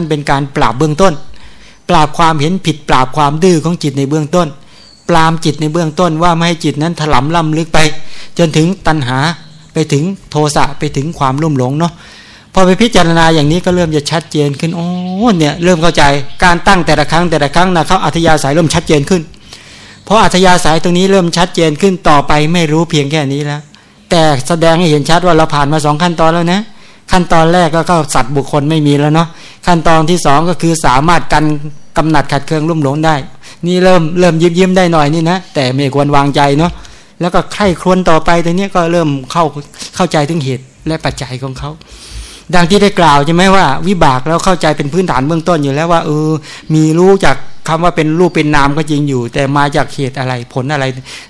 นั่นเป็นการปราบเบื้องต้น ปราบความเห็นผิดปราบความดื้อของจิตในเบื้องต้น ปรามจิตในเบื้องต้นว่าไม่ให้จิตนั้นถลำล่ำลึกไป จนถึงตัณหาไปถึงโทสะไปถึงความรุ่มหลงเนาะพอไปพิจารณาอย่างนี้ก็เริ่มจะชัดเจนขึ้นโอ้เนี่ยเริ่มเข้าใจการตั้งแต่ละครั้งแต่ละครั้งนะเขาอัธยาศัยเริ่มชัดเจนขึ้น เพราะอัธยาศัยตรงนี้เริ่มชัดเจนขึ้นต่อไปไม่รู้เพียงแค่นี้แล้ว แต่แสดงให้เห็นชัดว่าเราผ่านมาสองขั้นตอนแล้วนะ ขั้นตอนแรกก็ก็สัตว์บุคคลไม่มีแล้วเนาะ ขั้นตอนที่สองก็คือสามารถกันกำหนัดขัดเคืองรุ่มหลงได้ นี่เริ่มเริ่มยิ้มยิ้มได้หน่อยนี่นะแต่ไม่ควรวางใจเนาะแล้วก็ใคร่ครวญต่อไปตรงนี้ก็เริ่มเข้าเข้าใจถึงเหตุและปัจจัยของเขา ดังที่ได้กล่าวใช่ไหมว่า วิบากเราเข้าใจเป็นพื้นฐานเบื้องต้นอยู่แล้วว่าเออมีรู้จากคำว่าเป็นรูปเป็นนามก็จริงอยู่ แต่มาจากเหตุอะไรผลอะไร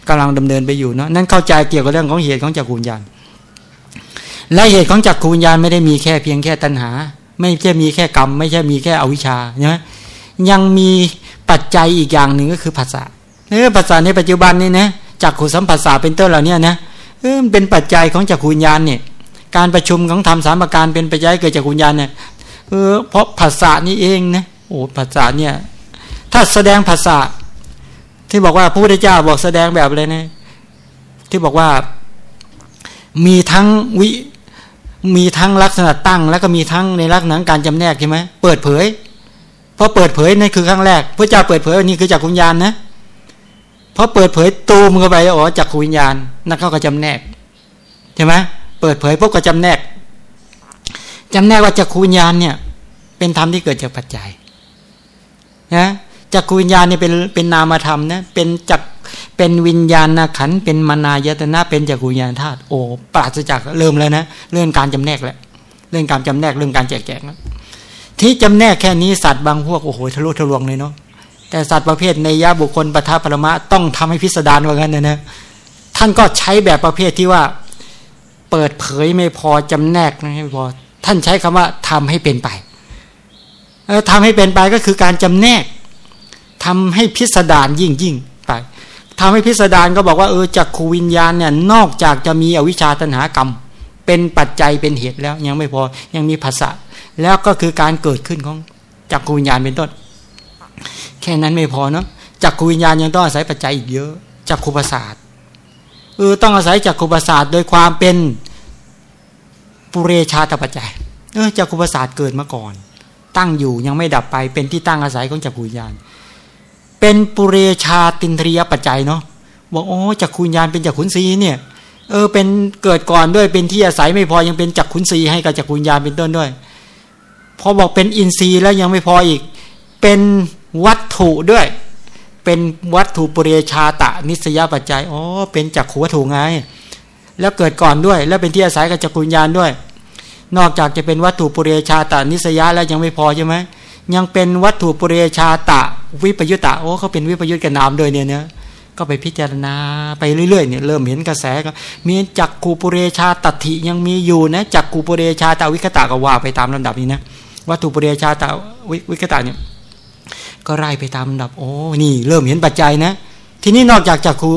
กำลังดำเนินไปอยู่เนาะนั่นเข้าใจเกี่ยวกับเรื่องของเหตุของจักรวิญญาณและเหตุของจักรวิญญาณไม่ได้มีแค่เพียงแค่ตัณหา ไม่ใช่มีแค่กรรม ไม่ใช่มีแค่อวิชชาใช่ไหมยังมีปัจจัยอีกอย่างหนึ่งก็คือภาษาเออภาษาในปัจจุบันนี่นะจักขุสัมผัสสาเป็นต้นเหล่านี้นะเออเป็นปัจจัยของจักรวิญญาณเนี่ยการประชุมของธรรมสามประการเป็นปัจจัยเกิดจากวิญญาณเนี่ยเออเพราะภาษานี้เองนะโอ้ภาษาเนี่ยถ้าแสดงภาษาที่บอกว่าพระพุทธเจ้าบอกแสดงแบบอะไรนะที่บอกว่ามีทั้งวิ มีทั้งลักษณะตั้ง แล้วก็มีทั้งในลักษณะการจำแนกใช่ไหมเปิดเผยเพราะเปิดเผยนั่นคือครั้งแรกพระเจ้าเปิดเผยนี่คือจากวิญญาณนะเพราะเปิดเผยตูมเข้าไปอ๋อจากวิญญาณนั่นเขาก็จำแนกใช่ไหมเปิดเผยพวกก็จำแนกจำแนกว่าจักรวิญญาณเนี่ย เป็นธรรมที่เกิดจากปัจจัยนะจักรวิญญาณเนี่ยเป็นเป็นนามธรรมนะเป็นจัก เป็นวิญญาณขันเป็นมานายตนะเป็นจักรวิญญาณธาตุโอ้ปราศจากเริ่มแล้วนะเรื่องการจำแนกแล้วเรื่องการจำแนกเรื่องการแจกแจงแล้วที่จำแนกแค่นี้สัตว์บางพวกโอ้โหทะลุทะลวงเลยเนาะแต่สัตว์ประเภทในยะบุคคลปทัปรมะต้องทำให้พิสดารว่างั้นนะนะท่านก็ใช้แบบประเภทที่ว่า เปิดเผยไม่พอจำแนกไม่พอท่านใช้คำว่าทำให้เป็นไปเออทำให้เป็นไปก็คือการจำแนกทำให้พิสดารยิ่งยิ่ง ทำให้พิสดารก็บอกว่าเออจักขูวิญญาณเนี่ยนอกจากจะมีอวิชชาตัณหากรรม เป็นปัจจัยเป็นเหตุแล้วยังไม่พอยังมีภาษาแล้วก็คือการเกิดขึ้นของจักขูวิญญาณเป็นต้น แค่นั้นไม่พอเนาะจักขูวิญญาณยังต้องอาศัยปัจจัยอีกเยอะจักขูประสาทเออต้องอาศัยจากขุปศาสตร์โดยความเป็นปุเรชาตปัจจัยเออจากขุปศาสตร์เกิดมาก่อน ตั้งอยู่ยังไม่ดับไปเป็นที่ตั้งอาศัยของจักขุญญาณ เป็นปุเรชาตินทรียปัจจัยเนาะบอกโอ้จักขุญญาณเป็นจักขุนศีเนี่ยเออเป็นเกิดก่อนด้วยเป็นที่อาศัยไม่พอยังเป็นจักขุนศีให้กับจักขุญญาณเป็นต้นด้วยพอบอกเป็นอินทรีย์แล้วยังไม่พออีก เป็นวัตถุด้วย เป็นวัตถุปุเรชาตะนิสยปัจจัยอ๋อเป็นจักขวัตถุไงแล้วเกิดก่อนด้วย แล้วเป็นที่อาศัยกับจักรุญญาณด้วย นอกจากจะเป็นวัตถุปุเรชาตะนิสยาแล้วยังไม่พอใช่ไหม ยังเป็นวัตถุปุเรชาตะ วิปยุตตะโอ้เขาเป็นวิปยุตกับนามด้วยเนี่ยเนะก็ไปพิจารณาไปเรื่อยๆเนี่ยเริ่มเห็นกระแสก็มีจักกูปุเรชาตัติยังมีอยู่นะจักกูปุเรชาตะวิคตะก็ว่าไปตามลำดับนี้นะวัตถุปุเรชาตะวิคตะเนี่ยก็ไล่ไปตามลำดับโอ้นี่ เริ่มเห็นปัจจัยนะ ทีนี้นอกจากจากคู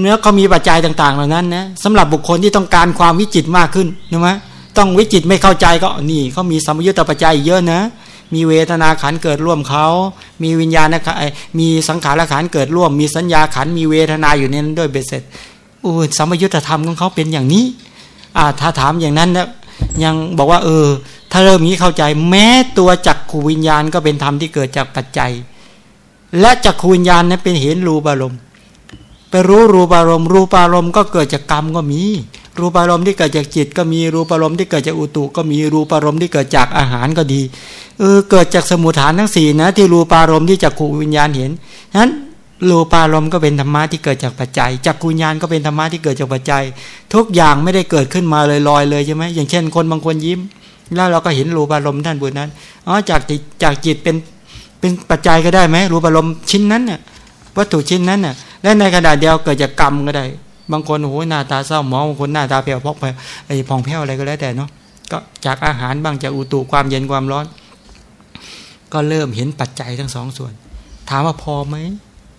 เนื้อเขามีปัจจัยต่าง ๆ เหล่านั้นนะสำหรับบุคคลที่ต้องการความวิจิตมากขึ้นใช่ไหมต้องวิจิตไม่เข้าใจก็นี่เขามีสมยุตตปัจจัยเยอะนะ มีเวทนาขันเกิดร่วมเขา มีวิญญาณนะมีสังขารขันเกิดร่วม มีสัญญาขันมีเวทนาอยู่ในนั้นด้วยเบสเสร็จอู้สมยุตธรรมของเขาเป็นอย่างนี้อ่าถ้าถามอย่างนั้นนะยังบอกว่า เออ ถ้าเริ่มนี้เข้าใจ แม้ตัวจักขูวิญญาณก็เป็นธรรมที่เกิดจากปัจจัย และจักขูวิญญาณนั้นเป็นเห็นรูปารมณ์ไปรู้รูปารมณ์รูปารมณ์ก็เกิดจากกรรมก็มี รูปารมณ์ที่เกิดจากจิต ก็มีรูปารมณ์ที่เกิดจากอุตุ ก็มีรูปารมณ์ที่เกิดจากอาหารก็ดีเออเกิดจากสมุทฐานทั้งสี่นะ ที่รูปารมณ์ที่จักขูวิญญาณเห็นนั้นรูปารมณ์ก็เป็นธรรมะที่เกิดจากปัจจัยจักขูวิญญาณก็เป็นธรรมะที่เกิดจากปัจจัย ทุกอย่างไม่ได้เกิดขึ้นมาลอยๆเลยใช่ไหมอย่างเช่น คนบางคนยิ้ม แล้วเราก็เห็นรูปารมณ์ท่านบุญนั้นอ๋อจากจากจิตเป็นเป็นปัจจัยก็ได้ไหมรูปารมณ์ชิ้นนั้นน่ะวัตถุชิ้นนั้นน่ะและในขณะเดียวเกิดจากกรรมก็ได้ บางคนโอ้โหหน้าตาเศร้าหมองบางคนหน้าตาเปรียวพอกไปไอ้พองแผ้วอะไรก็แล้วแต่เนาะก็จากอาหารบ้างจากอุตุความเย็นความร้อน ก็เริ่มเห็นปัจจัยทั้งสองส่วน ถามว่าพอไหม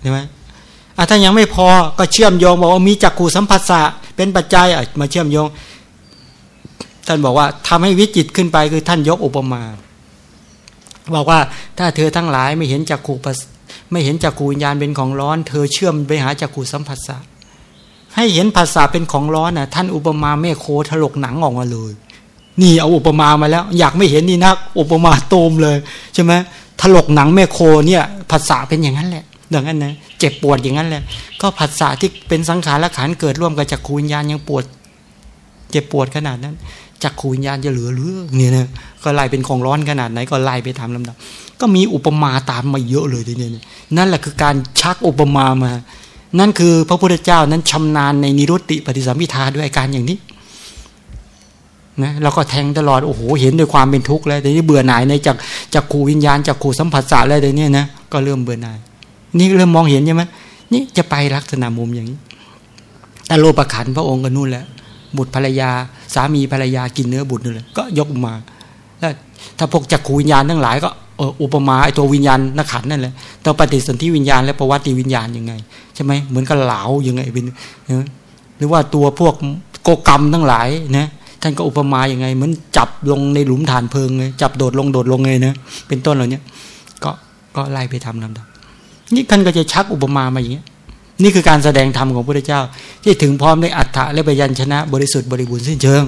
ใช่ไหมอะถ้ายังไม่พอก็เชื่อมโยงบอกว่ามีจักขู่สัมผัสสะเป็นปัจจัยอะมาเชื่อมโยง ท่านบอกว่าทำให้วิจิตขึ้นไปคือท่านยกอุปมา บอกว่าถ้าเธอทั้งหลายไม่เห็นจักขู่ไม่เห็นจักขู่วิญญาณเป็นของร้อน เธอเชื่อมไปหาจักขู่สัมผัสสะ ให้เห็นภาษาเป็นของร้อนน่ะท่านอุปมาแม่โคถลกหนังออกมาเลย นี่เอาอุปมามาแล้ว อยากไม่เห็นนี่นัก อุปมาโตมเลยใช่ไหมถลกหนังแม่โคเนี่ยภาษาเป็นอย่างนั้นแหละดังนั้นนะเจ็บปวดอย่างนั้นแหละ ก็ภาษาที่เป็นสังขารละขันเกิดร่วมกับจักขูวิญญาณยังปวด เจ็บปวดขนาดนั้นจักขูวิญญาณจะเหลือเรือเนี่ยนะก็ไล่เป็นของร้อนขนาดไหนก็ไล่ไปตามลำดับ ก็มีอุปมาตามมาเยอะเลยทีเนี้นั่นแหละคือการชักอุปมามา นั่นคือพระพุทธเจ้านั้นชำนาญในนิรุตติปฏิสัมพิทาด้วยอาการอย่างนี้นะเราก็แทงตลอดโอ้โหเห็นด้วยความเป็นทุกข์แล้วแต่นี้เบื่อหน่ายในจากจากขูวิญญาณจากขูสัมผัสสะแล้วแต่นี้นะก็เริ่มเบื่อหน่าย นี่เริ่มมองเห็นใช่ไหมนี่จะไปลักษณะมุมอย่างนี้ แต่โลปขันพระองค์ก็นู่นแหละบุตรภรรยา สามีภรรยากินเนื้อบุตรนั่นแหละก็ยกมาแล้วถ้าพวกจักขูวิญญาณทั้งหลายก็ อุปมาไอตัววิญญาณนักขันนั่นแหละตัวปฏิสนธิวิญญาณและประวัติวิญญาณยังไงใช่ไหมเหมือนกับเหลายังไงเป็นหรือว่าตัวพวกโกกรรมทั้งหลายนะท่านก็อุปมาอย่างไง เหมือนจับลงในหลุมฐานเพลิงเลยจับโดดลงโดดลงไงนะเป็นต้นเหล่านี้ก็ก็ไล่ไปทำลำดับนี่ท่านก็จะชักอุปมามาอย่างเงี้ยนี่คือการแสดงธรรมของพระเจ้า ที่ถึงพร้อมด้วยอัฏฐะและปยัญชนะ บริสุทธิ์บริบูรณ์สิ้นเชิง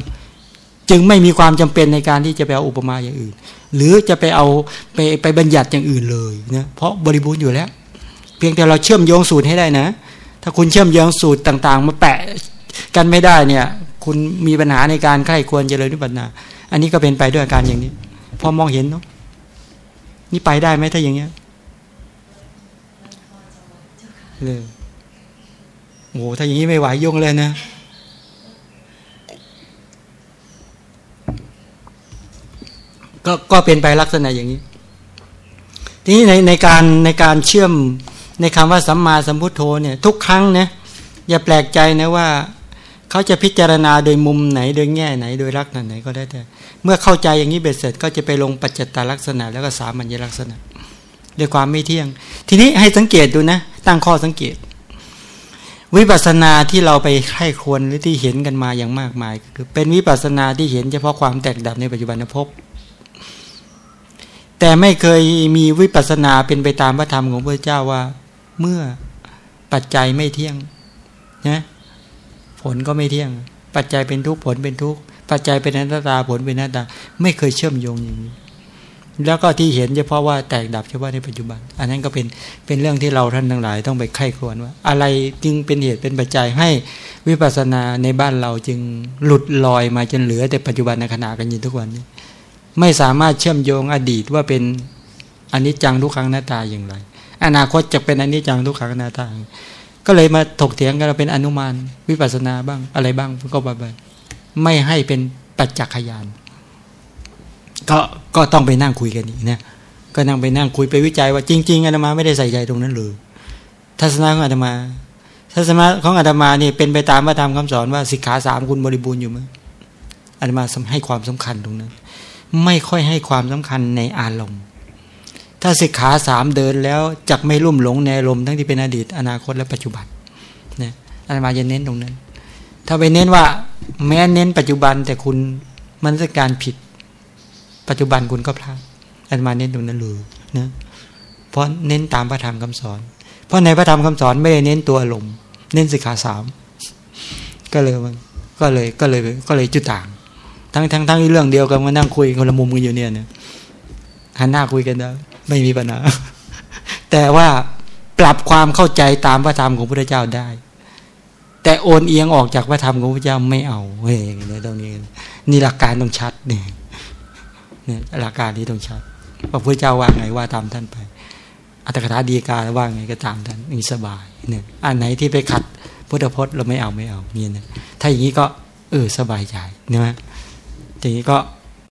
จึงไม่มีความจำเป็นในการที่จะไปเอาอุปมาอย่างอื่น หรือจะไปเอาไปไปบัญญัติอย่างอื่นเลยนะเพราะบริบูรณ์อยู่แล้ว เพียงแต่เราเชื่อมโยงสูตรให้ได้นะ ถ้าคุณเชื่อมโยงสูตรต่าง ๆ มาแปะกันไม่ได้เนี่ย คุณมีปัญหาในการใคร่ควรเจริญนิพพานาอันนี้ก็เป็นไปด้วยอาการอย่างนี้ พอมองเห็นเนาะนี่ไปได้ไหมถ้าอย่างเงี้ยเลยโอ้ถ้าอย่างนี้ไม่ไหวยุ่งเลยนะ ก็ก็เป็นไปลักษณะอย่างนี้ ทีนี้ในในการในการเชื่อมในคำว่าสัมมาสัมพุทโธเนี่ยทุกครั้งนะอย่าแปลกใจนะว่าเขาจะพิจารณาโดยมุมไหนโดยแง่ไหน โดยลักษณะไหนก็ได้แต่ เมื่อเข้าใจอย่างนี้เบ็ดเสร็จ ก็จะไปลงปัจจตาลักษณะ แล้วก็สามัญลักษณะด้วยความไม่เที่ยง ทีนี้ให้สังเกตดูนะ ตั้งข้อสังเกต วิปัสสนาที่เราไปไข้ควรหรือที่เห็นกันมาอย่างมากมาย คือเป็นวิปัสสนาที่เห็นเฉพาะความแตกดับในปัจจุบันภพ แต่ไม่เคยมีวิปัสสนาเป็นไปตามพระธรรมของพระเจ้าว่า เมื่อปัจจัยไม่เที่ยงนะผลก็ไม่เที่ยง ปัจจัยเป็นทุกผลเป็นทุกปัจจัยเป็นนัตตาผลเป็นนัตตา ไม่เคยเชื่อมโยงอย่างนี้ แล้วก็ที่เห็นเฉพาะว่าแตกดับเฉพาะในปัจจุบัน อันนั้นก็เป็นเป็นเรื่องที่เราท่านทั้งหลาย ต้องไปไข้ควรว่า อะไรจึงเป็นเหตุเป็นปัจจัยให้วิปัสสนาในบ้านเราจึงหลุดลอยมาจนเหลือแต่ปัจจุบันในขณะกันยู่ทุกวันนี้ ไม่สามารถเชื่อมโยงอดีตว่าเป็นอันิจจังทุกครั้งหน้าตาอย่างไร อนาคตจะเป็นอันิจจังทุกครั้งหน้าตา ก็เลยมาถกเถียงกันเราเป็นอนุมานวิปัสนาบ้างอะไรบ้างก็บไปไม่ให้เป็นปัจจักขยาน ก็ก็ต้องไปนั่งคุยกันอีกนะก็นั่งไปนั่งคุยไปวิจัยว่าจริง ๆอาตมาไม่ได้ใส่ใจตรงนั้นเลยทัศนะของอาตมาทัศนะของอาตมานี่เป็นไปตามพระธรรมคำสอนว่าสิกขาสามคุณบริบูรณ์อยู่มั้ยอาตมาให้ความสำคัญตรงนั้น ไม่ค่อยให้ความสำคัญในอารมณ์ ถ้าสิกขาสามเดินแล้วจักไม่ลุ่มหลงในอารมณ์ทั้งที่เป็นอดีต อนาคตและปัจจุบันนี่ยอาตมาจะเน้นตรงนั้น ถ้าไปเน้นว่า แม้เน้นปัจจุบันแต่คุณมันจะการผิด ปัจจุบันคุณก็พลาดอันมาเน้นตรงนั้นเลยนะเพราะเน้นตามพระธรรมคำสอน เพราะในพระธรรมคำสอนไม่ได้เน้นตัวลมณ์เน้นสิกขาสามก็เลยมันก็เลยก็เลยก็เลยจุดต่าง ทั้งทั้งทั้งเรื่องเดียวกันมานั่งคุยคนละมุมกันอยู่เนี่ยเนี่ยหันหน้าคุยกันได้ไม่มีปัญหาแต่ว่าปรับความเข้าใจตามพระธรรมของพระเจ้าได้ แต่โอนเอียงออกจากพระธรรมของพระเจ้าไม่เอาเฮ้ยเนี่ยตรงนี้นี่หลักการต้องชัดเนี่ยเนี่ยหลักการนี้ต้องชัดพระพุทธเจ้าว่าไงว่าตามท่านไปอัตถกถาดีกาว่าไงก็ตามท่านมีสบายเนี่ยอันไหนที่ไปขัดพุทธพจน์เราไม่เอาไม่เอาเนี่ยนะถ้าอย่างนี้ก็เออสบายใจนะ ทีนี้ก็